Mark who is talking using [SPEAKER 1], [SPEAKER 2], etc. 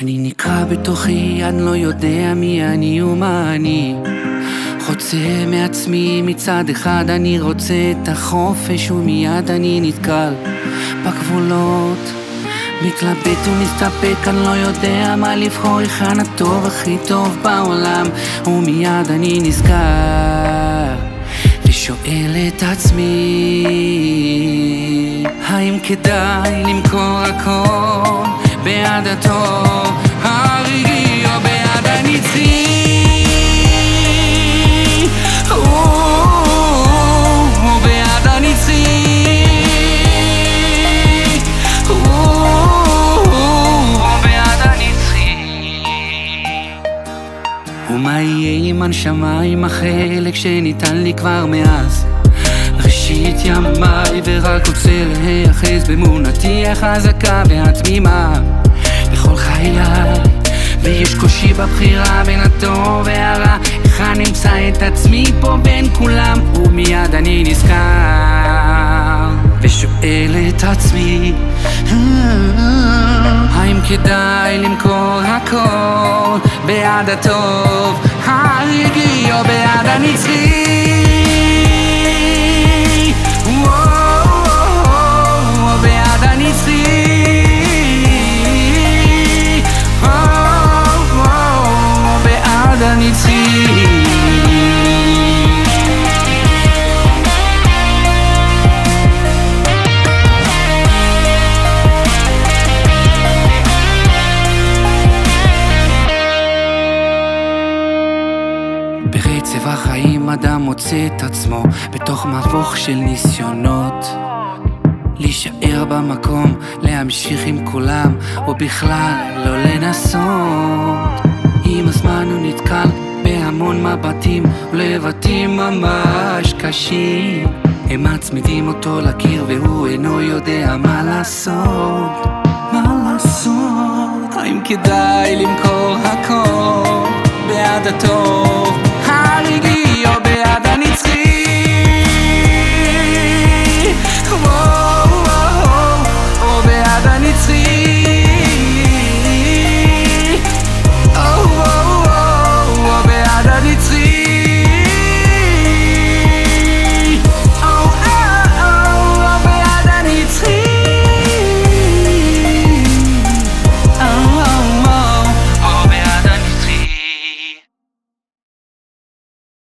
[SPEAKER 1] אני נקרע בתוכי, אני לא יודע מי אני ומה אני. חוצה מעצמי, מצד אחד אני רוצה את החופש ומיד אני נתקל בגבולות. מתלבט ומסתפק, אני לא יודע מה לבחור, היכן הטוב הכי טוב בעולם, ומיד אני נזכר. ושואל את עצמי האם כדאי למכור הכל בעד הטוב? הרגעי עם הנשמה, עם החלק שניתן לי כבר מאז. ראשית ימיי ורק רוצה להיאחז באמונתי החזקה והתמימה. בכל חיי ויש קושי בבחירה בין הטוב והרע. איך אני אמצא את עצמי פה בין כולם ומיד אני נזכר. ושואל את עצמי האם כדאי למכור הכל בעד הטוב הנצחי בעד הנצחי בעד הנצחי החיים אדם מוצא את עצמו בתוך מבוך של ניסיונות להישאר במקום, להמשיך עם כולם, או בכלל לא לנסות. עם הזמן הוא נתקל בהמון מבטים ולבטים ממש קשים. הם מצמידים אותו לקיר והוא אינו יודע מה לעשות. מה לעשות? האם כדאי למכור הכל בעד הטוב?